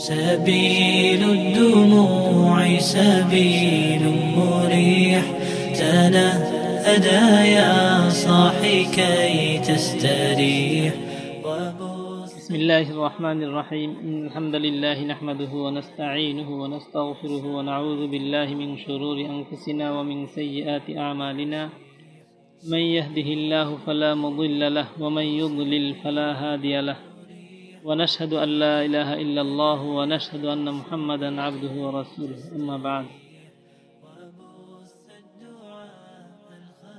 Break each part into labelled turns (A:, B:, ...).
A: سبيل الدموع سبيل مريح. تنهدى يا صاحي كي تستريح.
B: بسم الله الرحمن الرحيم. إن الحمد لله نحمده ونستعينه ونستغفره ونعوذ بالله من شرور أنفسنا ومن سيئات أعمالنا. من يهده الله فلا مضل له ومن يضلل فلا هادي له. ونشهد أن لا إله إلا الله ونشهد أن محمدا عبده ورسوله أما بعد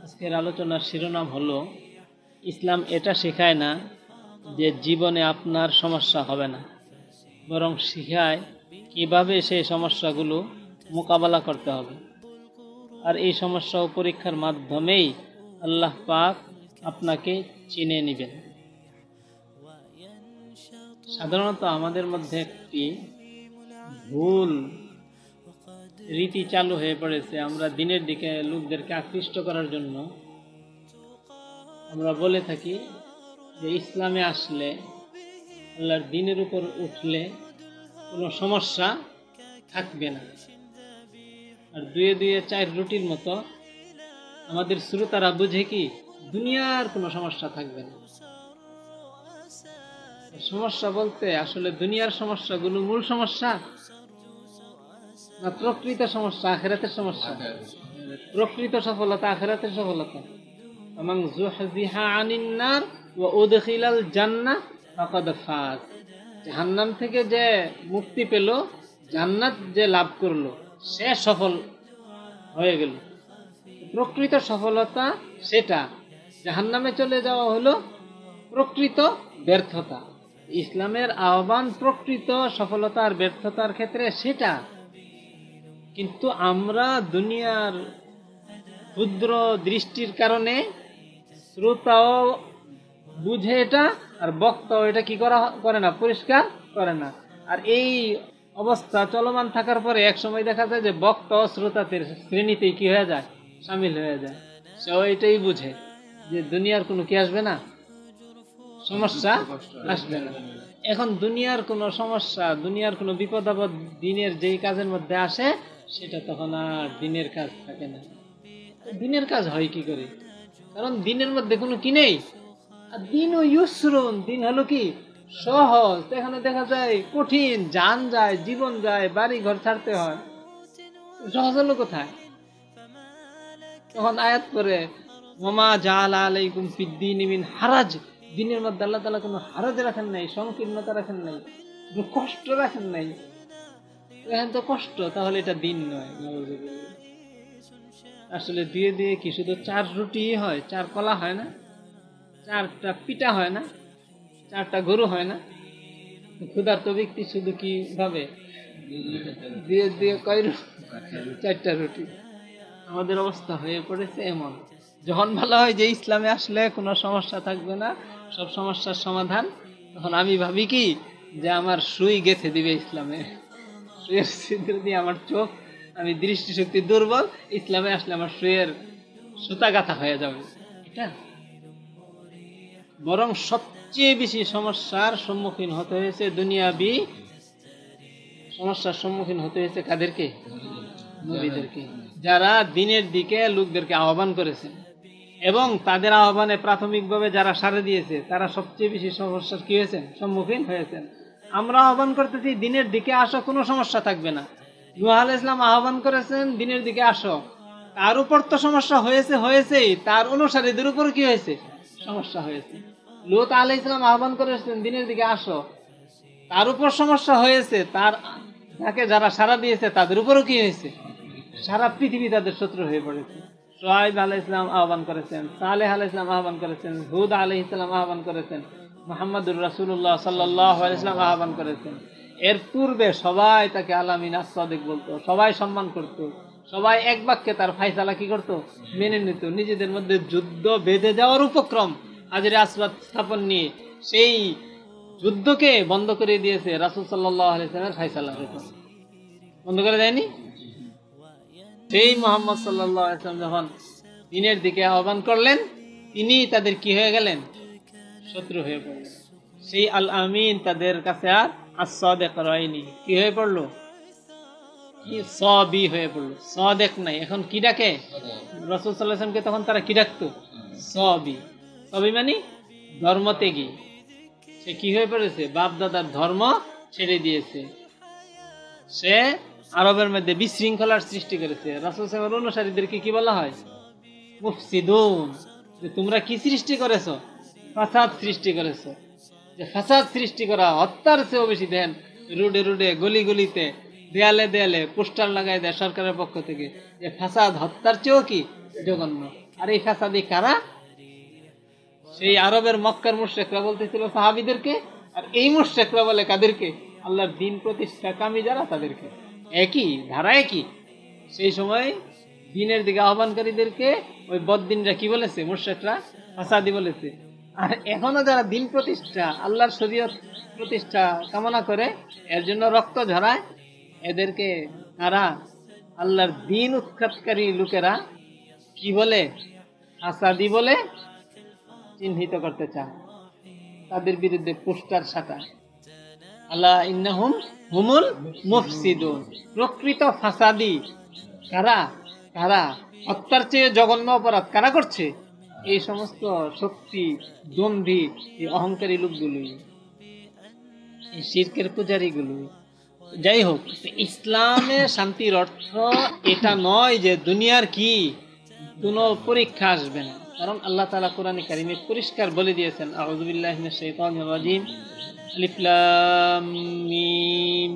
B: আজকের আলোচনার শিরোনাম হলো ইসলাম এটা শেখায় না যে জীবনে আপনার সমস্যা হবে না বরং শিখায় কিভাবে সেই সমস্যাগুলো মোকাবেলা করতে হবে আর এই সমস্যা ও পরীক্ষার মাধ্যমেই আল্লাহ পাক আপনাকে চিনে নেবেন সাধারণত আমাদের মধ্যে একটি ভুল রীতি চালু হয়ে পড়েছে। আমরা দিনের দিকে লোকদেরকে আকৃষ্ট করার জন্য আমরা বলে থাকি যে ইসলামে আসলে আল্লাহর দিনের উপর উঠলে কোনো সমস্যা থাকবে না। আর দুয়ে দুয়ে চার রুটির মতো আমাদের শ্রোতারা বুঝে কি দুনিয়ার কোনো সমস্যা থাকবে না। সমস্যা বলতে আসলে দুনিয়ার সমস্যাগুলো মূল সমস্যা না প্রকৃত সমস্যা, আখেরাতের সমস্যা? প্রকৃত সফলতা, আখেরাতের সফলতা। এবং জুহজিহা আনিন্নার ও উদখিলাল জাহান্নাম থেকে যে মুক্তি পেল, জান্নাত যে লাভ করল, সে সফল হয়ে গেল। প্রকৃত সফলতা সেটা। জাহান্নামে চলে যাওয়া হলো প্রকৃত ব্যর্থতা। ইসলামের আহ্বান প্রকৃত সফলতা আর ব্যর্থতার ক্ষেত্রে সেটা। কিন্তু আমরা দুনিয়ার ক্ষুদ্র দৃষ্টির কারণে শ্রোতাও বুঝে এটা আর বক্তাও এটা কি করা করে না, পরিষ্কার করে না। আর এই অবস্থা চলমান থাকার পরে এক সময় দেখা যায় যে বক্তা ও শ্রোতাদের শ্রেণীতে কি হয়ে যায়? সামিল হয়ে যায়। সেও এটাই বুঝে যে দুনিয়ার কোনো কি আসবে না? সমস্যা আসবে না। এখন দুনিয়ার কোনো সমস্যা, দুনিয়ার কোনো বিপদ আপদ দিনের যেই কাজের মধ্যে আসে, সেটা তখন আর দিনের কাজ থাকে না। দিনের কাজ হয় কি করে? কারণ দিনের মধ্যে কোনো কি নেই? আর দিন ও ইউসরুন, দিন হলো কি? সহজ। এখানে দেখা যায় কঠিন, যান যায়, জীবন যায় বাড়ি ঘর ছাড়তে হয়। সহজ হলো কোথায়? তখন আয়াত করে মামা জাল আলাইকুম ফিদ্দিন মিন হারাজ। দিনের মধ্যে আল্লাহ তালা কোনো হারাজ রাখেন নাই, সংকীর্ণতা রাখেন নাই, কোনো কষ্ট রাখেন নাই। এখন তো কষ্ট, তাহলে এটা দিন নয় আসলে দিয়ে দিয়ে কি শুধু চার রুটি হয়, চার কলা হয় না? চারটা পিঠা হয় না? চারটা গরু হয় না? ক্ষুধার্ত ব্যক্তি শুধু কি ভাবে? দিয়ে দিয়ে কয় চারটা রুটি। আমাদের অবস্থা হয়ে পড়েছে এমন। যখন ভালো হয় যে ইসলামে আসলে কোনো সমস্যা থাকবে না সব সমস্যার সমাধান। তখন আমি ভাবি কি যে আমার সুই গেথে দিবে ইসলামে। সুয়ের ছিদ্র দিয়ে আমার চোখ, আমি দৃষ্টিশক্তি দুর্বল, ইসলামে আসলে আমার সুয়ের সুতা গাথা হয়ে যাবে। এটা বরং সবচেয়ে বেশি সমস্যার সম্মুখীন হতে হয়েছে দুনিয়াবি, সমস্যার সম্মুখীন হতে হয়েছে কাদেরকে? নবীদেরকে। যারা দিনের দিকে লোকদেরকে আহ্বান করেছেন। এবং তাদের আহ্বানে প্রাথমিকভাবে যারা সারে দিয়েছে, তারা সবচেয়ে বেশি সমস্যার কি হয়েছেন? সম্মুখীন হয়েছেন। আমরা আহ্বান করতেছি, দিনের দিকে আসো, কোনো সমস্যা থাকবে না। নুয়াহ আল ইসলাম আহ্বান করেছেন, দিনের দিকে আসো। তার উপর তো সমস্যা হয়েছে, হয়েছেই। তার অনুসারীদের উপর কি হয়েছে? সমস্যা হয়েছে। লোত আলহ ইসলাম আহ্বান করেছেন, দিনের দিকে আসো। তার উপর সমস্যা হয়েছে, তার তাকে যারা সারা দিয়েছে, তাদের উপরও কি হয়েছে? সারা পৃথিবী তাদের শত্রু হয়ে পড়েছে। সোহাইব আলাহ ইসলাম আহ্বান করেছেন, সালেহ আলাহ ইসলাম আহ্বান করেছেন, হুদ আলহ ইসলাম আহ্বান করেছেন, মোহাম্মদুর রাসুল্লাহ সাল্লাহ ইসলাম আহ্বান করেছেন। এর পূর্বে সবাই তাকে আলামিন আসাদিক বলতো, সবাই সম্মান করত, সবাই এক বাক্যে তার ফাইসালা কি করতো? মেনে নিত। নিজেদের মধ্যে যুদ্ধ বেঁধে যাওয়ার উপক্রম হাজির আসবাদ স্থাপন নিয়ে সেই যুদ্ধকে বন্ধ করে দিয়েছে রাসুল সাল্লাহ আলাইসলামের ফাইসালা। বন্ধ করে দেয়নি? সেই মোহাম্মদ সাল্লাহ যখন দিনের দিকে আহ্বান করলেন, তিনি তাদের কি হয়ে গেলেন? শত্রু হয়ে পড়লেন। সেই আল আমিন তাদের কাছে আর আর সদেক রয়নি। কি হয়ে পড়ল? কি সবই হয়ে পড়ল। সদেক নাই। এখন কি ডাকে? রসুল সাল্লাহামকে তখন তারা কি ডাকতো? সবই। সবই মানে ধর্ম ত্যাগী সে কি হয়ে পড়েছে? বাপ দাদার ধর্ম ছেড়ে দিয়েছে। সে আরবের মধ্যে বিশৃঙ্খলার সৃষ্টি করেছে। রাসুল সাহেবের অনুসারীদেরকে কি বলা হয়? যে তোমরা কি সৃষ্টি করেছ? ফাসাদ সৃষ্টি করেছ। যে ফাসাদ সৃষ্টি করা হত্যার চেয়েও বেশি দেন, রুডে রুডে, গলি গলিতে, দেয়ালে দেয়ালে পোস্টার লাগাই দেয় সরকারের পক্ষ থেকে। যে ফাসাদ হত্যার চেয়েও কি জঘন্য। আর এই ফাসাদি কারা? সেই আরবের মক্কার মুশ্রেকরা বলতেছিল সাহাবিদেরকে, আর এই মুশ্রেকরা বলে কাদেরকে? আল্লাহর দিন প্রতিষ্ঠা কামি যারা তাদেরকে। একই, ধারা একই। সেই সময় দিনের দিকে আহ্বানকারীদেরকে ওই বদিনরা কি বলেছে? মুশ্রেকরা ফাসাদি বলেছে। আর এখনও যারা দিন প্রতিষ্ঠা, আল্লাহর শরীয়ত প্রতিষ্ঠা কামনা করে, এর জন্য রক্ত ঝরায়, এদেরকে তারা আল্লাহর দিন উৎখাতকারী লোকেরা কি বলে? আসাদি বলে চিহ্নিত করতে চায়। তাদের বিরুদ্ধে পোস্টার সাটা আল্লাহ ইন্নাহুম হুমুল মুফসিদুন। প্রকৃত ফাসাদি কারা? কারা? হত্যার চেয়ে জঘন্য অপরাধ কারা করছে? এই সমস্ত শক্তি, দ্বন্দ্বী, এই অহংকারী লোকগুলোই এই শির্কের পূজারীগুলো। যাই হোক, ইসলামে শান্তির অর্থ এটা নয় যে দুনিয়ার কি, কোনো পরীক্ষা আসবে না। কারণ আল্লাহ তালা কোরআনে কারিমে পরিষ্কার বলে দিয়েছেন শাইতানির রাজিম। আলিফ লাম মিম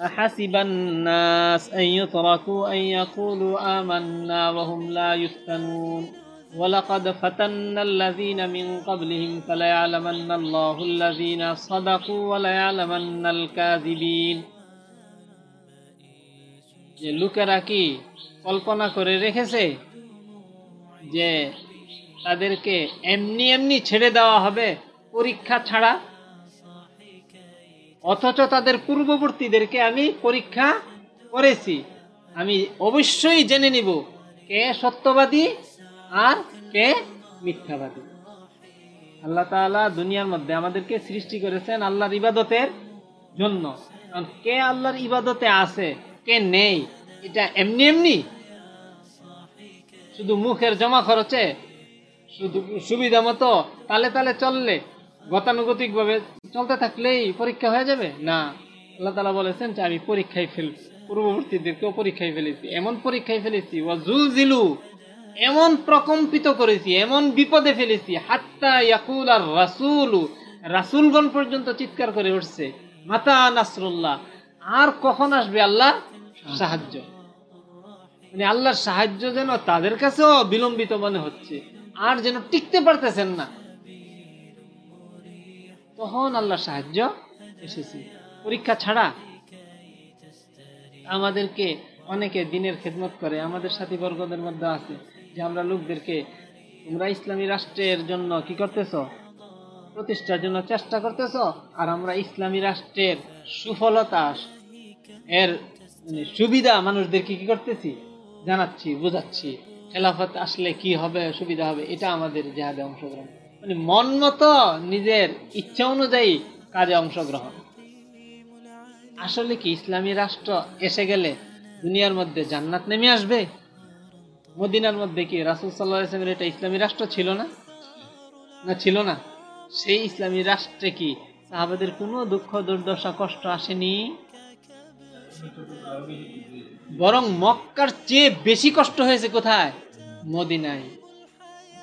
B: أحسب الناس أن يتركوا أن يقولوا آمنا وهم لا يفتنون ولقد فتنا الذين من قبلهم فليعلمن الله الذين صدقوا وليعلمن الكاذبين যে লোকেরা কি কল্পনা করে রেখেছে যে তাদেরকে এমনি এমনি ছেড়ে দেওয়া হবে পরীক্ষা ছাড়া অথচ তাদের পূর্ববর্তীদেরকে আমি পরীক্ষা করেছি। আমি অবশ্যই জেনে নিব কে সত্যবাদী আর কে মিথ্যাবাদী। আল্লাহ তাআলা দুনিয়ার মধ্যে আমাদেরকে সৃষ্টি করেছেন আল্লাহর ইবাদতের জন্য। কারণ কে আল্লাহর ইবাদতে আছে, কে নেই, এটা এমনি এমনি। শুধু মুখের জমা খরচে, শুধু সুবিধা মতো তালে তালে চললে গতানুগতিক ভাবে চলতে থাকলেই পরীক্ষা হয়ে যাবে? না। আল্লাহ তালা বলেছেন যে, আমি পরীক্ষায় ফেল, পূর্ববর্তীদেরকেও পরীক্ষায় ফেলেছি। এমন পরীক্ষায় ফেলেছি ও জুল জিলু এমন প্রকম্পিত করেছি, এমন বিপদে ফেলেছি, হাত্তা ইয়াকুল আর রাসুলু, রাসুলগণ পর্যন্ত চিৎকার করে উঠছে, মাতা নাসরুল্লাহ, আর কখন আসবে আল্লাহ? সাহায্য। মানে আল্লাহর সাহায্য যেন তাদের কাছেও বিলম্বিত মনে হচ্ছে, আর যেন টিকতে পারতেছেন না। তখন আল্লাহর সাহায্য এসেছে। পরীক্ষা ছাড়া আমাদেরকে অনেকে দিনের খেদমত করে, আমাদের সাথী বর্গদের মধ্যে আছে, যে আমরা লোকদেরকে, তোমরা ইসলামী রাষ্ট্রের জন্য কি করতেছ? প্রতিষ্ঠার জন্য চেষ্টা করতেছ? আর আমরা ইসলামী রাষ্ট্রের সুফলতা, এর মানে সুবিধা মানুষদেরকে কি করতেছি? জানাচ্ছি, বোঝাচ্ছি, খেলাফত আসলে কি হবে, সুবিধা হবে, এটা আমাদের জেহাদে অংশগ্রহণ। মানে মন মতো নিজের ইচ্ছা অনুযায়ী কাজে অংশগ্রহণ। আসলে কি ইসলামী রাষ্ট্র এসে গেলে দুনিয়ার মধ্যে জান্নাত নেমে আসবে? মদিনার মধ্যে কি রাসুল সাল্লাহ এটা ইসলামী রাষ্ট্র ছিল না? না, ছিল না। সেই ইসলামী রাষ্ট্রে কি সাহাবাদের কোনো দুঃখ, দুর্দশা, কষ্ট আসেনি? বরং মক্কার চেয়ে বেশি কষ্ট হয়েছে কোথায়? মদিনায়।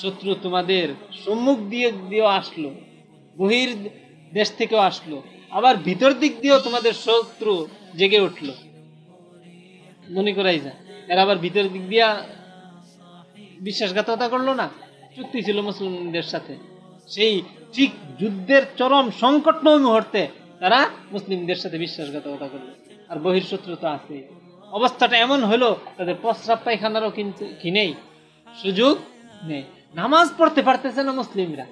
B: শত্রু তোমাদের সম্মুখ দিয়ে দিয়েও আসলো, বহির দেশ থেকেও আসলো, আবার ভিতর দিক দিয়েও তোমাদের শত্রু জেগে উঠল। মনে করাই যায়, এর আবার ভিতর দিক দিয়া বিশ্বাসঘাতকতা করল না, চুক্তি ছিল মুসলিমদের সাথে। সেই ঠিক যুদ্ধের চরম সংকটময় মুহূর্তে তারা মুসলিমদের সাথে বিশ্বাসঘাতকতা করল, আর বহির্শত্রু তো আছে অবস্থাটা এমন হলো, তাদের প্রস্রাব পায়খানারও কিন্তু কি নেই, সুযোগ নেই। নামাজ পড়তে পারতেছে না মুসলিমরা।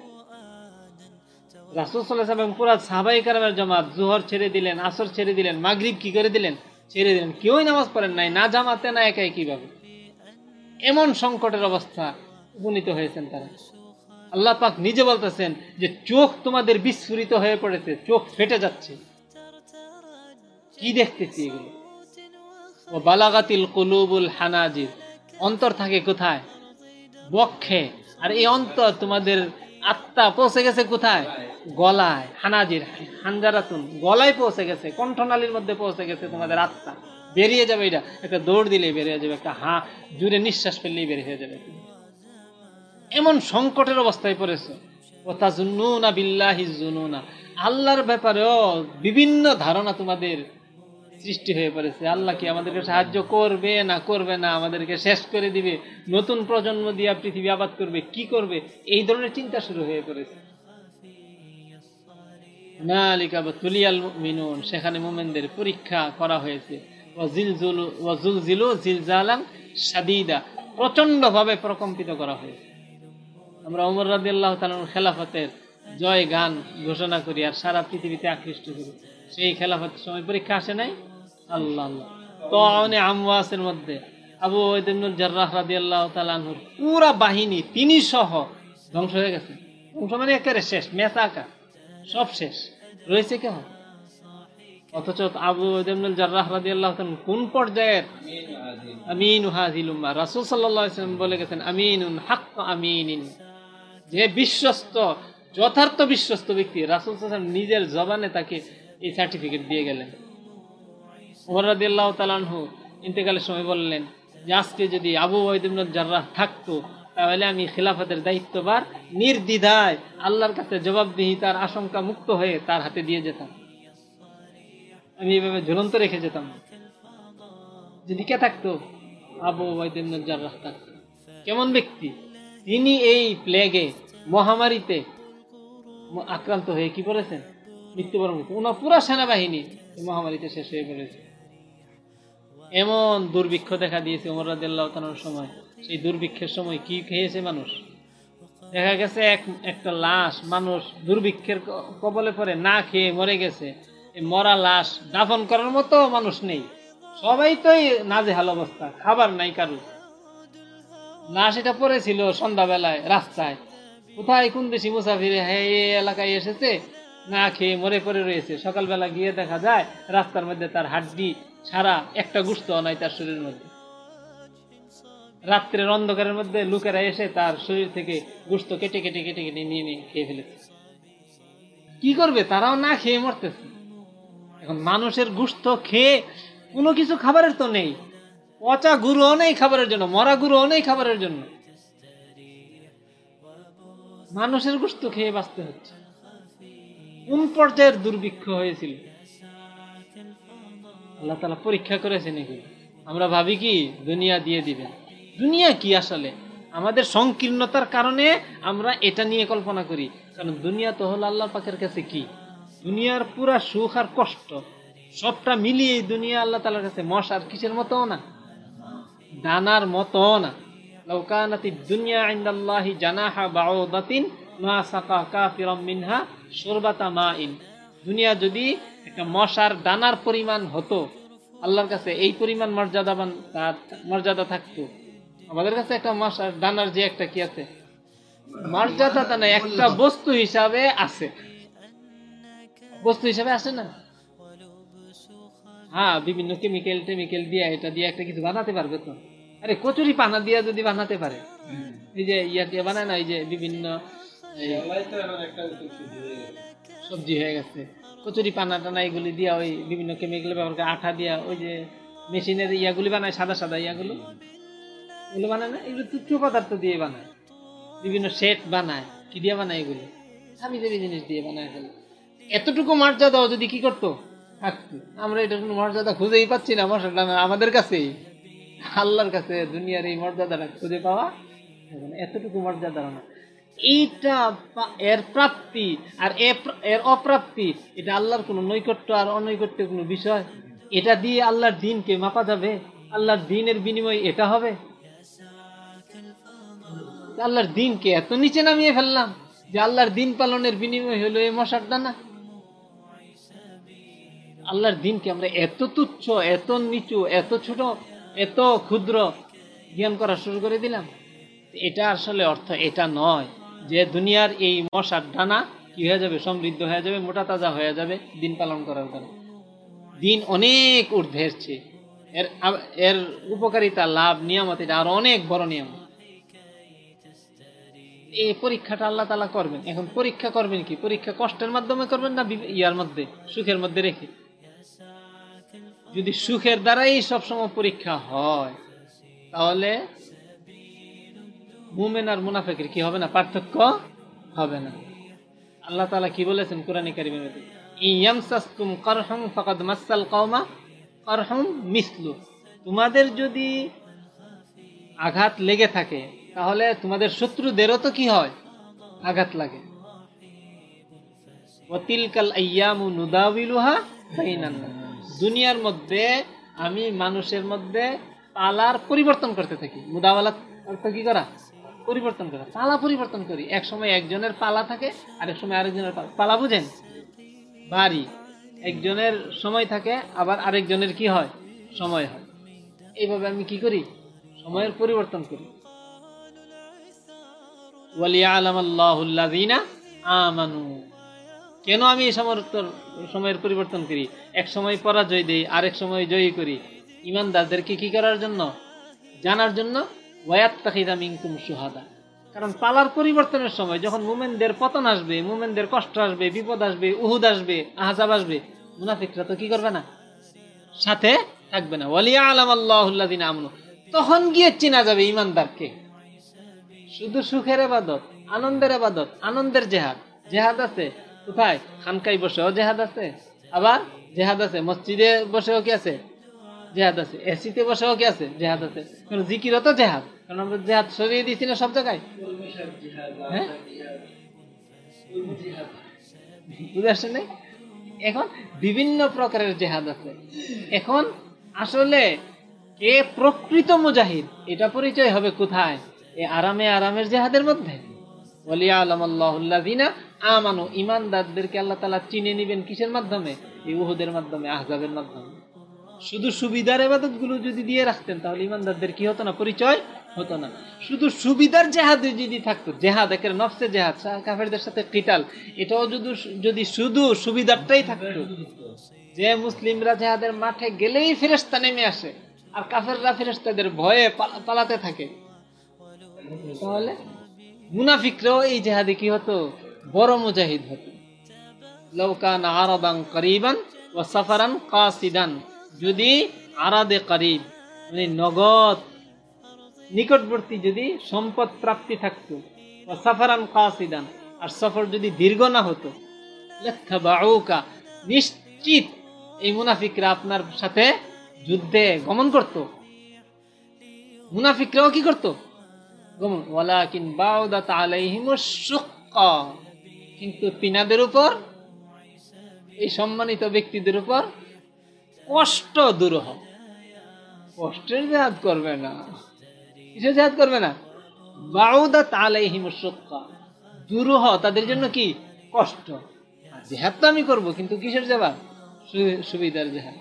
B: রাসুল সাল্লাহ এবং পুরা সাহাবাই কারামের জমাত জুহর ছেড়ে দিলেন, আসর ছেড়ে দিলেন, মাগরিব কি করে দিলেন? ছেড়ে দিলেন। কেউই নামাজ পড়েন নাই, না জামাতে, না একাই কীভাবে? এমন সংকটের অবস্থা উপনীত হয়েছেন তারা। আল্লাহ পাক নিজে বলতেছেন যে, চোখ তোমাদের বিস্ফুরিত হয়ে পড়েছে, চোখ ফেটে যাচ্ছে। কি দেখতেছি এগুলো? ও বালাগাতিল কুলুবুল হানাজির। অন্তর থাকে কোথায়? বক্ষে। আর এই অন্তর তোমাদের আত্মা পৌঁছে গেছে কোথায়? গলায়। হানাজির হানজারাতুন। গলায় পৌঁছে গেছে। কণ্ঠনালীর মধ্যে পৌঁছে গেছে তোমাদের আত্মা। বেরিয়ে যাবে এটা। একটা দৌড় দিলেই বেরিয়ে যাবে, একটা হা, জুড়ে নিঃশ্বাস ফেললেই বের হয়ে যাবে। এমন সংকটের অবস্থায় পড়েছে। ও তাজুন্নুনা বিল্লাহি জুনুনা। আল্লাহর ব্যাপারেও বিভিন্ন ধারণা তোমাদের সৃষ্টি হয়ে পড়েছে। আল্লাহ কি আমাদেরকে সাহায্য করবে না করবে না আমাদেরকে শেষ করে দিবে? নতুন প্রজন্ম দিয়া পৃথিবী আবাদ করবে, কি করবে? এই ধরনের চিন্তা শুরু হয়ে পড়েছে। সেখানে মোমেনদের পরীক্ষা করা হয়েছে। প্রচন্ডভাবে প্রকম্পিত করা হয়েছে। আমরা ওমর রাদি আল্লাহ খেলাফতের জয় গান ঘোষণা করি আর সারা পৃথিবীতে আকৃষ্ট করি। সেই খেলাফতের সময় পরীক্ষা আসে নাই? আল্লাহ আল্লাহ। তো আমওয়াসের মধ্যে, আবু ওয়েদিনুল জার্রাহ রাদি আল্লাহ তালাহুর পুরা বাহিনী, তিনি সহ, ধ্বংস হয়ে গেছে। ধ্বংস মানে একেবারে শেষ মেসাকা সব শেষ। রয়েছে কেন অথচ আবু ওয়েদিনুল জার্রাহ রাদি আল্লাহ কোন পর্যায়ের? আমিন হাজিল উম্মা রাসূল সাল্লাল্লাহু আলাইহি বলে গেছেন, আমিনুন হাক্ক আমিনিন। যে বিশ্বস্ত, যথার্থ বিশ্বস্ত ব্যক্তি, রাসুল ওয়াসাল্লাম নিজের জবানে তাকে এই সার্টিফিকেট দিয়ে গেলেন। ওমর রাদিয়াল্লাহু তাআলা ইন্তেকালের সময় বললেন, যে আজকে যদি আবু ওয়াইদ ইবনে জাররাহ থাকতো, তাহলে আমি খিলাফতের দায়িত্ববার নির্দ্বিধায় আল্লাহর কাছে জবাবদিহি তার আশঙ্কা মুক্ত হয়ে তার হাতে দিয়ে যেতাম। আমি এভাবে ঝুলন্ত রেখে যেতাম যদি কে থাকতো? আবু ওবায়দ ইবনে জাররাহ থাকতো। কেমন ব্যক্তি? তিনি এই প্লেগে, মহামারীতে আক্রান্ত হয়ে কি করেছেন? মৃত্যুবরণ করেছেন। ওনার পুরা সেনাবাহিনী মহামারীতে শেষ হয়ে পড়েছে এমন দুর্ভিক্ষ দেখা দিয়েছে ওমর রাদিয়াল্লাহু তাআলার সময়। সেই দুর্ভিক্ষের সময় কি খেয়েছে মানুষ? দেখা গেছে এক, একটা লাশ, মানুষ দুর্ভিক্ষের কবলে পড়ে, না খেয়ে মরে গেছে। মরা লাশ দাফন করার মতো মানুষ নেই। সবাই তো নাজেহাল অবস্থা, খাবার নাই কারও। লাশ এটা পড়েছিল সন্ধ্যাবেলায়, রাস্তায়। কোথায়, কোন দেশি মুসাফিরে হ্যাঁ এই এলাকায় এসেছে? না খেয়ে মরে পড়ে রয়েছে। সকালবেলা গিয়ে দেখা যায়, রাস্তার মধ্যে তার হাড্ডি ছাড়া একটা গুস্ত নাই তার শরীরের মধ্যে। রাত্রের অন্ধকারের মধ্যে লোকেরা এসে তার শরীর থেকে গুস্ত কেটে কেটে কেটে কেটে নিয়ে নিয়ে খেয়ে ফেলেছে। কি করবে? তারাও না খেয়ে মরতেছে। এখন মানুষের গুস্ত খেয়ে কোনো কিছু খাবারের তো নেই। পচা গুঁড়ো নেই খাবারের জন্য, মরা গুঁড়ো নেই খাবারের জন্য। মানুষের গুস্ত খেয়ে বাঁচতে হচ্ছে। কোন পর্যায়ের দুর্ভিক্ষ হয়েছিল? আল্লাহ তালা পরীক্ষা করেছেন এগুলো আমরা ভাবি কি, দুনিয়া দিয়ে দিবেন। দুনিয়া কি আসলে? আমাদের সংকীর্ণতার কারণে আমরা এটা নিয়ে কল্পনা করি। কারণ দুনিয়া তো হলো আল্লাহ পাকের কাছে কি? দুনিয়ার পুরা সুখ আর কষ্ট, সবটা মিলিয়ে দুনিয়া আল্লাহ তালার কাছে মশার কিসের মতো না? দানার মতো না। লৌকানাতি দুনিয়া ইন্দাল্লাহি জানাহা বাউদাতিন মা সাকা কাফিরাম মিনহা সুরবাতা মা ইন দুনিয়া যদি একটা মশার দানার পরিমাণ হতো, আল্লাহর কাছে এই পরিমাণ মর্যাদাবান মর্যাদা থাকতো। আমাদের কাছে একটা মশার দানার যে একটা কি আছে? মর্যাদা তা নাই, একটা বস্তু হিসাবে আছে। বস্তু হিসাবে আছে না? হ্যাঁ বিভিন্ন কেমিক্যাল টেমিক্যাল দিয়ে এটা দিয়ে একটা কিছু বানাতে পারবে তো। আরে, কচুরি পানা দিয়ে যদি বানাতে পারে। এই যে ইয়া দিয়ে বানায় না, এই যে বিভিন্ন সবজি হয়ে গেছে। কচুরি পানা টানা এগুলি দিয়া ওই বিভিন্ন কেমিক্যাল ব্যবহার করে আঠা দিয়া ওই যে মেশিনের ইয়াগুলি বানায়, সাদা সাদা ইয়াগুলো। এগুলো বানায় না? এগুলো তুচ্ছ পদার্থ দিয়ে বানায়। বিভিন্ন সেট বানায়, কি দিয়ে বানায় এগুলো? হাবি জাবি জিনিস দিয়ে বানায় ফেলে এতটুকু মর্যাদাও যদি কি করতো? থাকতো। আমরা এটা কোনো মর্যাদা খুঁজেই পাচ্ছি না মশলা আমাদের কাছেই। আল্লাহর কাছে দুনিয়ার এই মর্যাদাটা খুঁজে পাওয়া এতটুকু মর্যাদা না এইটা এর প্রাপ্তি আর এর অপ্রাপ্তি, এটা আল্লাহর কোনো নৈকট্য আর অনৈকট্য কোনো বিষয়। এটা দিয়ে আল্লাহর দিনকে মাপা যাবে। আল্লাহর দিনের বিনিময় এটা হবে। আল্লাহর দিনকে এত নিচে নামিয়ে ফেললাম যে আল্লাহর দিন পালনের বিনিময় হলো এই মশার দানা। আল্লাহর দিনকে আমরা এত তুচ্ছ, এত নিচু, এত ছোট, এত ক্ষুদ্র জ্ঞান করা শুরু করে দিলাম। এটা আসলে অর্থ এটা নয়। যে দুনিয়ার এই মশার ডানা কি হয়ে যাবে? সমৃদ্ধ হয়ে যাবে, মোটা তাজা হয়ে যাবে দিন পালন করার কারণে। দিন অনেক ঊর্ধ্বের চেয়ে এর এর উপকারিতা, লাভ, নিয়ামত, এটা আরও অনেক বড় নিয়ামত। এই পরীক্ষাটা আল্লাহ তালা করবেন। এখন পরীক্ষা করবেন কি? পরীক্ষা কষ্টের মাধ্যমে করবেন না ইয়ার মধ্যে, সুখের মধ্যে রেখে? যদি সুখের দ্বারাই সবসময় পরীক্ষা হয়, তাহলে মুমেন আর মুনাফেকের কি হবে না? পার্থক্য হবে না। আল্লাহ তাআলা কি বলেছেন কোরআন কওমা মিসলু। তোমাদের যদি আঘাত লেগে থাকে, তাহলে তোমাদের শত্রুদেরও তো কি হয়? আঘাত লাগে। দুনিয়ার মধ্যে আমি মানুষের মধ্যে পালার পরিবর্তন করতে থাকি। মুদাওয়ালা অর্থ কি করা? পরিবর্তন করা, পালা পরিবর্তন করি। এক সময় একজনের পালা থাকে, আরেক সময় আরেকজনের পালা। পালা বুঝেন? বাড়ি, একজনের সময় থাকে, আবার আরেকজনের কি হয়? সময় হয়। এইভাবে আমি কি করি? সময়ের পরিবর্তন করি। আমানু। কেন আমি এই সময়ের সময়ের পরিবর্তন করি? এক সময় পরাজয় দেই, আরেক সময় জয়ী করি। ইমানদারদেরকে কি করার জন্য? জানার জন্য ওয়াত্তাখিদা মিনকুম সুহাদা কারণ পালার পরিবর্তনের সময় যখন মুমেনদের পতন আসবে, মুমেনদের কষ্ট আসবে, বিপদ আসবে, উহুদ আসবে, আহজাব আসবে, মুনাফিকরা তো কি করবে না? সাথে থাকবে না। ওয়ালিয়া আলাম আল্লাহুল্লাদিন আমনু। তখন গিয়ে চেনা যাবে ইমানদারকে। শুধু সুখের আবাদত, আনন্দের আবাদত, আনন্দের জেহাদ। জেহাদ আছে, কোথায়? খানকাই বসেও জেহাদ আছে। আবার জেহাদ আছে, মসজিদে বসেও কি আছে? জেহাদ আছে। এসিতে বসেও কি আছে? জেহাদ আছে। জিকিরও তো জেহাদ। হ্যাঁ? এখন বিভিন্ন প্রকারের জেহাদ আছে। এখন আসলে কে প্রকৃত মুজাহিদ, এটা পরিচয় হবে কোথায়? এই আরামে আরামের জেহাদের মধ্যে। ওলিয়া আল্লাহ তাআলা চিনে নেবেন কিসের মাধ্যমে? মাধ্যমে, আহজাবের মাধ্যমে। শুধু সুবিধার এবাদতগুলো যদি দিয়ে রাখতেন, তাহলে কি হতো না? পরিচয় হতো না। শুধু সুবিধার জেহাদে যদি থাকতো, জেহাদ একের নফসে জেহাদ কাফেরদের সাথে কিতাল এটাও যদি যদি শুধু সুবিধারটাই থাকতো, যে মুসলিমরা জেহাদের মাঠে গেলেই ফেরেস্তা নেমে আসে, আর কাফেররা ফেরেস্তাদের ভয়ে পালা- পালাতে থাকে। তাহলে মুনাফিকরাও এই জেহাদে কি হতো? বড় মুজাহিদ হতো। লৌকান আরাদান করিবান ও সাফারান কাসিদান। যদি আরাদে করিব মানে নগদ নিকটবর্তী যদি সম্পদ প্রাপ্তি থাকতো সাফারান কাসিদান, আর সফর যদি দীর্ঘ না হতো লাত্তাবাউকা নিশ্চিত এই মুনাফিকরা আপনার সাথে যুদ্ধে গমন করত। মুনাফিকরাও কি করতো? গমন। ওয়ালাকিন বাউদাত আলাইহিম শুক্কা কিন্তু তিনাদের উপর, এই সম্মানিত ব্যক্তিদের উপর কষ্ট দুরূহ কষ্টের জেহাদ করবে না। কিসের জেহাদ করবে না? বাউদাত আলাইহিম শুক্কা দুরূহ তাদের জন্য কি? কষ্ট। জেহাদ তো আমি করব, কিন্তু কিসের সু- সুবিধার জেহাদ।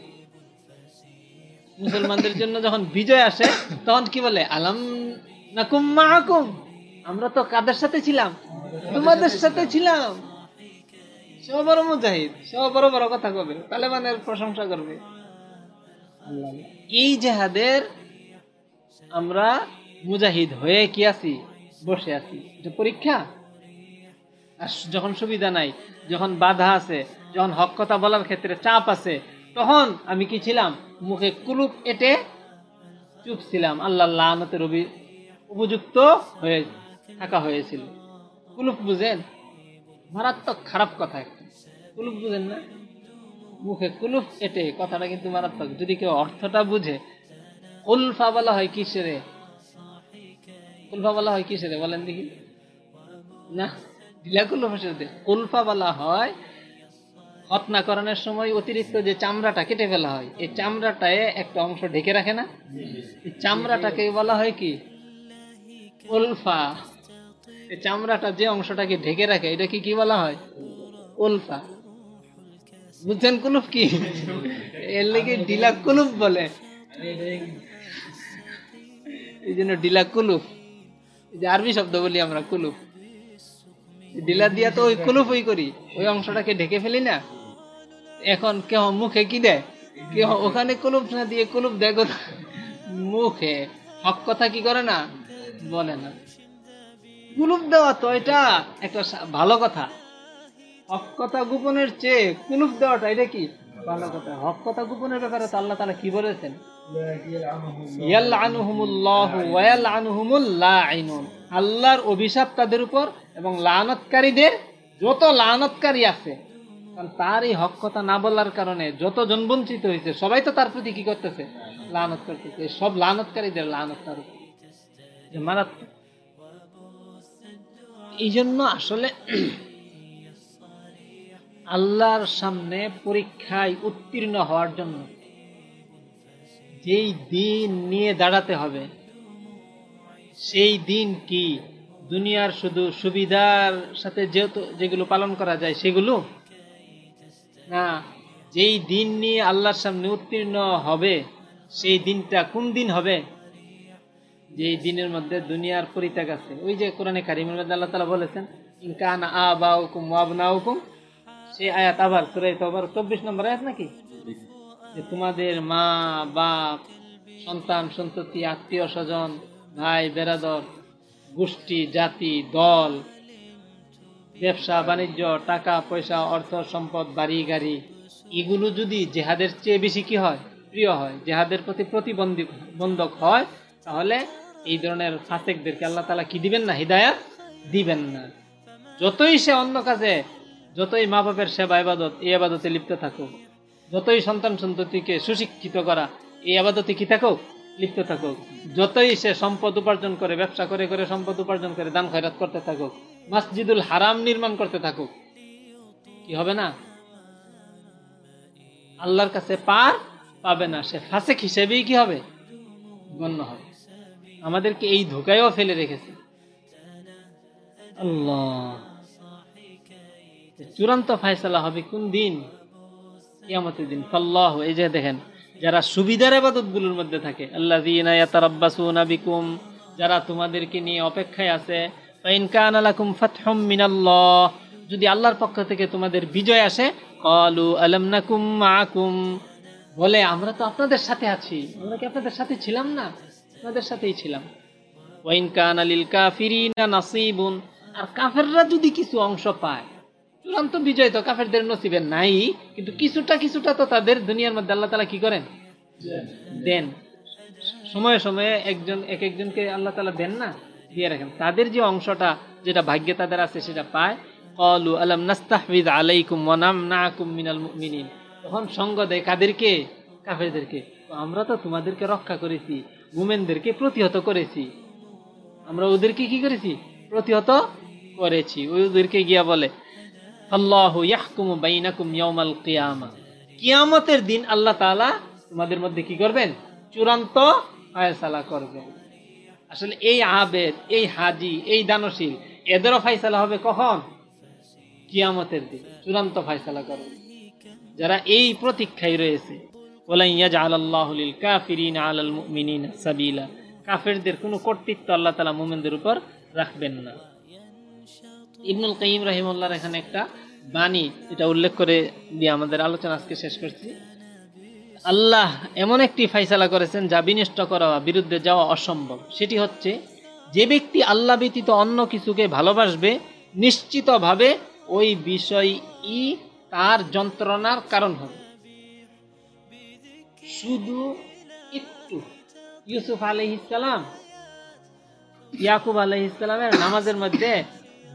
B: মুসলমানদের জন্য যখন বিজয় আসে, তখন কি বলে? আলাম নাকুম মাহাকুম আমরা তো কাদের সাথে ছিলাম? তোমাদের সাথে ছিলাম। সব বড় মুজাহিদ সব বড় বড় কথা কবে? তালেবানের প্রশংসা করবে। এই জেহাদের আমরা মুজাহিদ হয়ে কি আছি? বসে আছি। এটা পরীক্ষা? আর যখন সুবিধা নাই, যখন বাধা আছে, যখন হক কথা বলার ক্ষেত্রে চাপ আছে, তখন আমি কি ছিলাম? মুখে কুলুপ এটে চুপ ছিলাম। আল্লাহ লানতের অভি উপযুক্ত হয়ে থাকা হয়েছিল। কুলুপ বুঝেন? মারাত্মক খারাপ কথা একটা। কুলুপ বুঝেন না? মুখে কুলুপ এটে কথাটা কিন্তু মারাত্মক। যদি কেউ অর্থটা বুঝে উলফা বলা হয় কিসেরে? উলফা বলা হয় কিসেরে বলেন দেখি। না ঢিলা কুলুফ হিসেবে কুলফা বলা হয় খতনাকরণের সময় অতিরিক্ত যে চামড়াটা কেটে ফেলা হয়, এই চামড়াটায় একটা অংশ ঢেকে রাখে না? এই চামড়াটাকে বলা হয় কি? উলফা। এই চামড়াটা যে অংশটাকে ঢেকে রাখে, এটাকে কি বলা হয়? উলফা। বুঝছেন কুলুফ কি? এর লেগে ডিলা কুলুফ বলে। এই জন্য ডিলা কুলুফ। যে আরবি শব্দ বলি আমরা কুলুফ ডিলা দিয়া তো ওই কুলুফ ওই করি। ওই অংশটাকে ঢেকে ফেলি না। এখন কেহ মুখে কি দেয়? কেহ ওখানে কুলুপ না দিয়ে কুলুপ দেয় কোথায়? মুখে। হক কথা কি করে না? বলে না। কুলুপ দেওয়া তো এটা একটা ভালো কথা। হক কথা গোপনের চেয়ে কুলুপ দেওয়াটা এটা কি? ভালো কথা। হক কথা গোপনের ব্যাপারে তো আল্লাহ তালা কি বলেছেন? আল্লাহর অভিশাপ তাদের উপর এবং লানতকারীদের যত লানতকারী আছে, কারণ তার এই হক কথা না বলার কারণে যতজন বঞ্চিত হয়েছে, সবাই তো তার প্রতি কি করতেছে? লানত করতেছে। সব লানতকারীদের লানত তার। মারাত্মক এই জন্য আসলে আল্লাহর সামনে পরীক্ষায় উত্তীর্ণ হওয়ার জন্য যেই দিন নিয়ে দাঁড়াতে হবে, সেই দিন কি দুনিয়ার শুধু সুবিধার সাথে যেহেতু যেগুলো পালন করা যায় সেগুলো? না, যেই দিন নিয়ে আল্লাহর সামনে উত্তীর্ণ হবে, সেই দিনটা কোন দিন হবে? যেই দিনের মধ্যে দুনিয়ার পরিত্যাগ আছে। ওই যে কোরআনে কারিমের মধ্যে আল্লাহ তালা বলেছেন ইনকান আ বা হুকুম ওয়াবনা হুকুম সেই আয়াত আবার সুরাই তো আবার চব্বিশ নম্বর আয়াত নাকি? যে তোমাদের মা, বাপ, সন্তান, সন্ততি, আত্মীয় স্বজন, ভাই, বেরাদর, গোষ্ঠী, জাতি, দল, ব্যবসা, বাণিজ্য, টাকা, পয়সা, অর্থ, সম্পদ, বাড়ি, গাড়ি, এগুলো যদি জেহাদের চেয়ে বেশি কি হয়? প্রিয় হয়। জেহাদের প্রতি প্রতিবন্ধী বন্ধক হয়, তাহলে এই ধরনের ফাসেকদেরকে আল্লাহ তালা কি দিবেন না? হৃদায়াত দিবেন না। যতই সে অন্য কাজে, যতই মা বাপের সেবা, ইবাদত, এই আবাদতে লিপ্ত থাকুক যতই সন্তান সন্ততিকে সুশিক্ষিত করা, এই আবাদতে কি থাকুক? লিপ্ত থাকুক। যতই সে সম্পদ উপার্জন করে, ব্যবসা করে করে সম্পদ উপার্জন করে, দান খয়রাত করতে থাকুক, মসজিদুল হারাম নির্মাণ করতে থাকুক, কি হবে না? আল্লাহর কাছে পার পাবে না। সে ফাসেক হিসেবেই কি হবে? গণ্য হবে। আমাদেরকে এই ধোকায়ও ফেলে রেখেছে। আল্লাহ। চূড়ান্ত ফায়সালা হবে কোন দিন? কিয়ামতের দিন, ফাল্লাহ, এই যে দেখেন, যারা সুবিধার আবাদতগুলোর মধ্যে থাকে আল্লাহ বিকুম, যারা তোমাদেরকে নিয়ে অপেক্ষায় আছে যদি আল্লাহর পক্ষ থেকে তোমাদের বিজয় আসে কালু আলাম নাকুম মাকুম, বলে, আমরা তো আপনাদের সাথে আছি, আমরা কি আপনাদের সাথে ছিলাম না? আপনাদের সাথেই ছিলাম। ওয়াইন কান আলিল কাফিরিনা নাসিবুন, আর কাফেররা যদি কিছু অংশ পায় চূড়ান্ত বিজয় তো কাফেরদের নসিবে নাই, কিন্তু কিছুটা কিছুটা তো তাদের দুনিয়ার মধ্যে আল্লাহ তালা কি করেন? দেন। সময়ে সময়ে একজন, এক একজনকে আল্লাহ তালা দেন না? দিয়ে রাখেন। তাদের যে অংশটা, যেটা ভাগ্যে তাদের আছে, সেটা পায়। কলু আলম নাস্তাহবিদ আলাইকুম ওয়ানাম নাকুম মিনাল মুমিনিন। তখন সঙ্গ দেয় কাদেরকে? কাফেরদেরকে। আমরা তো তোমাদেরকে রক্ষা করেছি, মুমেনদেরকে প্রতিহত করেছি। আমরা ওদেরকে কি করেছি? প্রতিহত করেছি। ওদেরকে গিয়া বলে আল্লাহ কিয়ামা। কিয়ামতের দিন আল্লাহ তাআলা তোমাদের মধ্যে কি করবেন? চূড়ান্ত ফায়সালা করবেন। আসলে এই আবেদ, এই হাজি, এই দানশীল, এদেরও ফায়সালা হবে কখন? কিয়ামতের দিন, চূড়ান্ত ফায়সালা করবেন যারা এই প্রতীক্ষায় রয়েছে কাফেরদের কোনো কর্তৃত্ব আল্লাহ তালা মুমিনদের উপর রাখবেন না। ইবনুল কাইম রাহিমুল্লাহর এখানে একটা বাণী এটা উল্লেখ করে দিয়ে আমাদের আলোচনা আজকে শেষ করছি। আল্লাহ এমন একটি ফাইসালা করেছেন যা বিনষ্ট করা বিরুদ্ধে যাওয়া অসম্ভব। সেটি হচ্ছে, যে ব্যক্তি আল্লাহ ব্যতীত অন্য কিছুকে ভালোবাসবে, নিশ্চিতভাবে ওই বিষয়ই তার যন্ত্রণার কারণ হবে। শুধু একটু, ইউসুফ আলহিসাম ইয়াকুব আলহিসামের নামাজের মধ্যে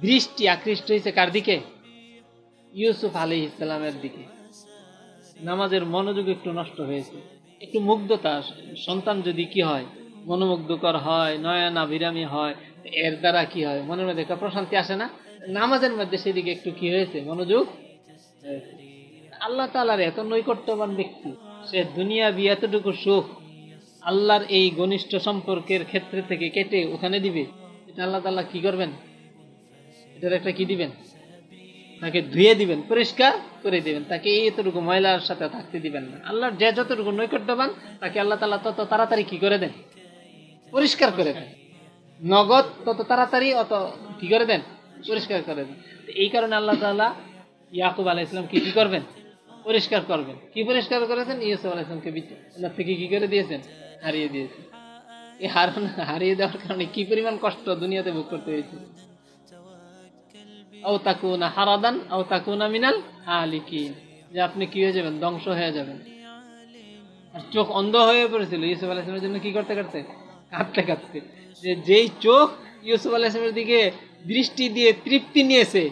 B: দৃষ্টি আকৃষ্ট হয়েছে কার দিকে? ইউসুফ আলী ইসলামের দিকে। নামাজের মনোযোগ একটু নষ্ট হয়েছে। একটু মুগ্ধতা সন্তান যদি কি হয়? মনোমুগ্ধকর হয় নয়না বিরামী হয় এর দ্বারা কি হয়? মনের মধ্যে একটা প্রশান্তি আসে না? নামাজের মধ্যে সেদিকে একটু কি হয়েছে? মনোযোগ। আল্লাহ তালার এত নৈকট্যবান ব্যক্তি, সে দুনিয়া বি এতটুকু সুখ, আল্লাহর এই ঘনিষ্ঠ সম্পর্কের ক্ষেত্রে থেকে কেটে ওখানে দিবে। এটা আল্লাহ তাআলা কি করবেন? এটার একটা কি দিবেন? তাকে ধুয়ে দিবেন, পরিষ্কার করে দিবেন। তাকে এতটুকু ময়লার সাথে থাকতে দিবেন না। আল্লাহর যে যতটুকু নৈকট্যবান, তাকে আল্লাহ তালা তত তাড়াতাড়ি কি করে দেন? পরিষ্কার করে দেন। নগদ তত তাড়াতাড়ি অত কি করে দেন? পরিষ্কার করে দেন। এই কারণে আল্লাহ তাআলা ইয়াকুব আলাহ ইসলাম কি কি করবেন? পরিষ্কার করবেন। কি পরিষ্কার করেছেন? ইউসুফ আলাহ ইসলামকে ওনার থেকে কি করে দিয়েছেন? হারিয়ে দিয়েছেন। এই হারান হারিয়ে দেওয়ার কারণে কি পরিমাণ কষ্ট দুনিয়াতে ভোগ করতে হয়েছে? আও হারাদান, আও মিনাল হালিকিন। যে আপনি কি হয়ে যাবেন? ধ্বংস হয়ে যাবেন। আর চোখ অন্ধ হয়ে পড়েছিল ইউসুফ আলাহ ইসলামের জন্য কি করতে করতে? কাঁদতে কাঁদতে। যে যেই চোখ ইউসুফ আলাহ ইসলামের দিকে দৃষ্টি দিয়ে তৃপ্তি নিয়েছে,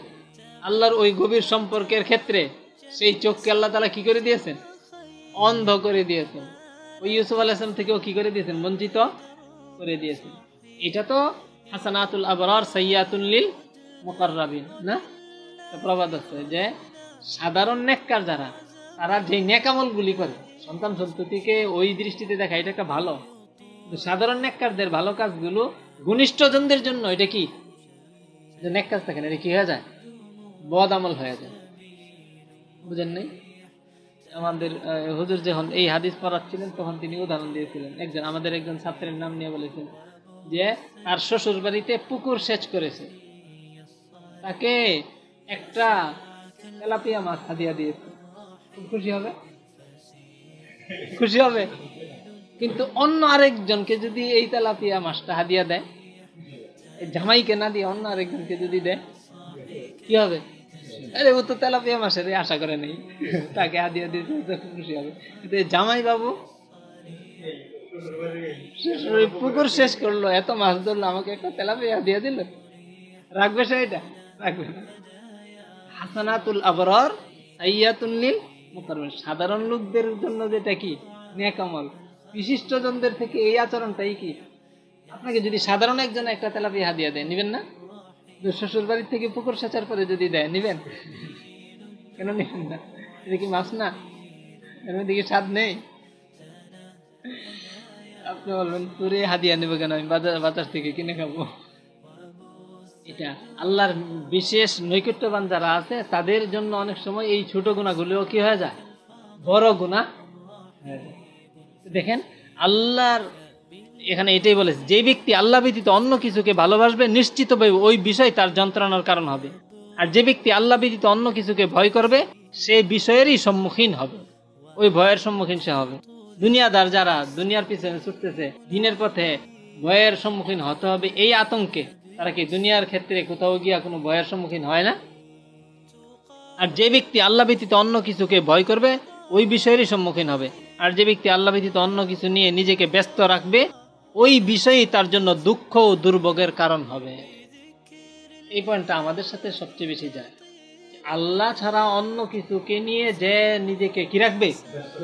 B: আল্লাহর ওই গভীর সম্পর্কের ক্ষেত্রে, সেই চোখকে আল্লাহ তালা কি করে দিয়েছেন? অন্ধ করে দিয়েছেন। ওই ইউসুফ আলাহ ইসলাম থেকেও কি করে দিয়েছেন? বঞ্চিত করে দিয়েছেন। এটা তো হাসানাতুল আবরার সৈয়াতুল্লিল মোকাররাবিন, না? প্রবাদ আছে যে সাধারণ নেককার যারা, তারা যে নেকামলগুলি করে, সন্তান সন্ততিকে ওই দৃষ্টিতে দেখা, এটা একটা ভালো। সাধারণ নেককারদের ভালো কাজগুলো ঘনিষ্ঠজনদের জন্য, এটা কি? নেক কাজ থাকে না এটা কি হয়ে যায়? বদ আমল হয়ে যায়। বুঝেন নাই? আমাদের হুজুর যখন এই হাদিস পড়াচ্ছিলেন, তখন তিনি উদাহরণ দিয়েছিলেন। একজন, আমাদের একজন ছাত্রের নাম নিয়ে বলেছেন যে, তার শ্বশুর বাড়িতে পুকুর সেচ করেছে। তাকে একটা তেলাপিয়া মাছ হাদিয়া দিয়েছে। খুব খুশি হবে? খুশি হবে? কিন্তু অন্য আরেকজনকে যদি এই তেলাপিয়া মাছটা হাদিয়া দেয় জামাইকে না দিয়ে অন্য আরেকজনকে যদি দেয়, কি হবে? আরে ও তো তেলাপিয়া মাছের আশা করে নেই। তাকে হাদিয়া খুব খুশি হবে। কিন্তু জামাই বাবু পুকুর শেষ করল, এত মাছ ধরলো, আমাকে একটা তেলাপিয়া দিয়ে দিল। রাখবে সে এটা? হাসানাতুল আবরার সাইয়াতুল্লিল মুকাররমিন সাধারণ লোকদের জন্য যেটা কি? নেকামল। বিশিষ্ট জনদের থেকে এই আচরণটাই কি? আপনাকে যদি সাধারণ একজন একটা তেলাপিয়া হাদিয়া দেয়, নিবেন না? শ্বশুর বাড়ির থেকে পুকুর সেচার পরে যদি দেয়, নিবেন? কেন নিবেন না? এটা কি মাছ না? এর স্বাদ নেই? আপনি বলবেন, তোরে হাদিয়া নেবে কেন? আমি বাজার বাজার থেকে কিনে খাব। এটা আল্লাহর বিশেষ নৈকট্যবান যারা আছে, তাদের জন্য অনেক সময় এই ছোট গুণাগুলিও কি হয়ে যায়? বড় গুণা দেখেন, আল্লাহর এখানে এটাই বলেছে, যে ব্যক্তি আল্লাহ ব্যতীত অন্য কিছুকে ভালোবাসবে নিশ্চিতভাবে ওই বিষয় তার যন্ত্রণার কারণ হবে। আর যে ব্যক্তি আল্লাহ ব্যতীত অন্য কিছুকে ভয় করবে, সে বিষয়েরই সম্মুখীন হবে। ওই ভয়ের সম্মুখীন সে হবে। দুনিয়াদার যারা দুনিয়ার পিছনে ছুটতেছে, দিনের পথে ভয়ের সম্মুখীন হতে হবে এই আতঙ্কে। তারা কি দুনিয়ার ক্ষেত্রে কোথাও গিয়া কোনো ভয়ের সম্মুখীন হয় না? আর যে ব্যক্তি আল্লাহ ব্যতীত অন্য কিছুকে ভয় করবে, ওই বিষয়েরই সম্মুখীন হবে। আর যে ব্যক্তি আল্লাহ ব্যতীত অন্য কিছু নিয়ে নিজেকে ব্যস্ত রাখবে, ওই বিষয়ই তার জন্য দুঃখ ও দুর্ভোগের কারণ হবে। এই পয়েন্টটা আমাদের সাথে সবচেয়ে বেশি যায়। আল্লাহ ছাড়া অন্য কিছুকে নিয়ে যে নিজেকে কি রাখবে?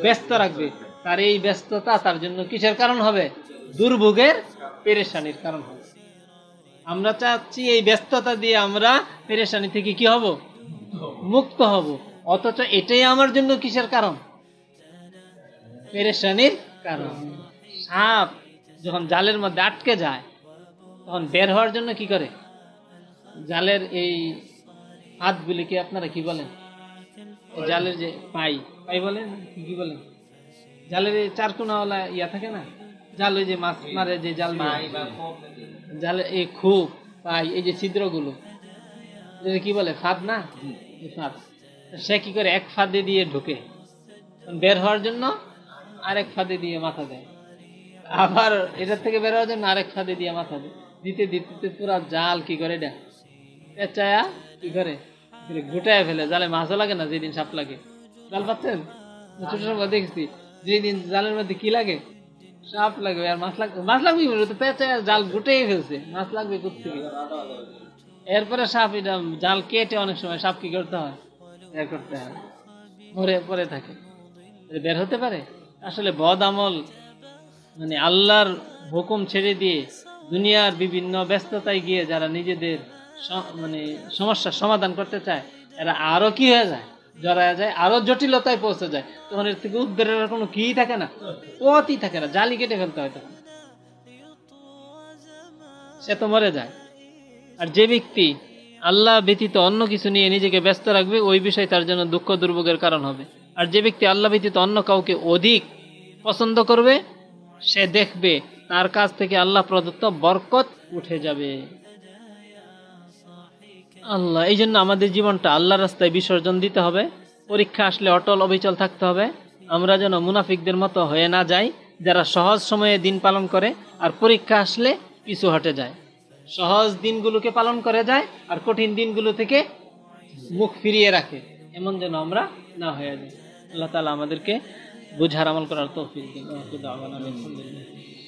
B: ব্যস্ত রাখবে। তার এই ব্যস্ততা তার জন্য কিসের কারণ হবে? দুর্ভোগের পেরেশানির কারণ হবে। আমরা চাচ্ছি এই ব্যস্ততা দিয়ে আমরা পেরেশানি থেকে কি হব? মুক্ত হব। অথচ এটাই আমার জন্য কিসের কারণ? পেরেশানির কারণ। সাপ যখন জালের মধ্যে আটকে যায়, তখন বের হওয়ার জন্য কি করে? জালের এই হাতগুলিকে আপনারা কি বলেন? জালের যে পাই পাই বলেন কি বলেন? জালের চারকোনাওয়ালা ইয়া থাকে না? জাল ওই যে মাছ মারে যে জাল। জালে এই খুব পাই এই যে ছিদ্রগুলো কি বলে ফাঁদ না? ফাঁদ। সে কি করে এক ফাঁদে দিয়ে ঢোকে? বের হওয়ার জন্য আরেক ফাঁদে দিয়ে মাথা দেয়। আবার এটার থেকে বের হওয়ার জন্য আরেক ফাঁদে দিয়ে মাথা দেয়। দিতে দিতে পুরো জাল কি করে এটা? পেঁচায়া কি করে? গোটায় ফেলে। জালে মাছও লাগে না যেদিন সাপ লাগে। জাল পাচ্ছেন? ছোট সময় দেখছি। যেদিন জালের মধ্যে কি লাগে? সাপ লাগবে আর মাছ লাগবে। মাছ লাগবে? তো পেঁচায়া জাল গুটেই ফেলছে। মাছ লাগবে কোথেকে এরপরে সাপ এটা জাল কেটে অনেক সময় সাপ কি করতে হয়। করতে হয়। মরে পরে থাকে। বের হতে পারে? আসলে বদ আমল মানে আল্লাহর হুকুম ছেড়ে দিয়ে দুনিয়ার বিভিন্ন ব্যস্ততায় গিয়ে যারা নিজেদের মানে সমস্যার সমাধান করতে চায়, এরা আরও কি হয়ে যায়? জড়ায় যায়, আরও জটিলতায় পৌঁছে যায়, তখন এর থেকে উদ্ধারের কোনো কি থাকে না পথই থাকে না, জালি কেটে ফেলতে হয় তখন। সে তো মরে যায়। আর যে ব্যক্তি আল্লাহ ব্যতীত অন্য কিছু নিয়ে নিজেকে ব্যস্ত রাখবে, ওই বিষয় তার জন্য দুঃখ দুর্ভোগের কারণ হবে। আর যে ব্যক্তি আল্লাহ ব্যতীত অন্য কাউকে অধিক পছন্দ করবে, সে দেখবে তার কাছ থেকে আল্লাহ প্রদত্ত বরকত উঠে যাবে। আল্লাহ, এই জন্য আমাদের জীবনটা আল্লাহ রাস্তায় বিসর্জন দিতে হবে। পরীক্ষা আসলে অটল অবিচল থাকতে হবে। আমরা যেন মুনাফিকদের মতো হয়ে না যাই, যারা সহজ সময়ে দিন পালন করে আর পরীক্ষা আসলে পিছু হটে যায়। সহজ দিনগুলোকে পালন করে যায় আর কঠিন দিনগুলো থেকে মুখ ফিরিয়ে রাখে। এমন যেন আমরা না হয়ে যাই। আল্লাহ তালা আমাদেরকে বুঝার আমল করার তৌফিক দিন। আলহামদুলিল্লাহ।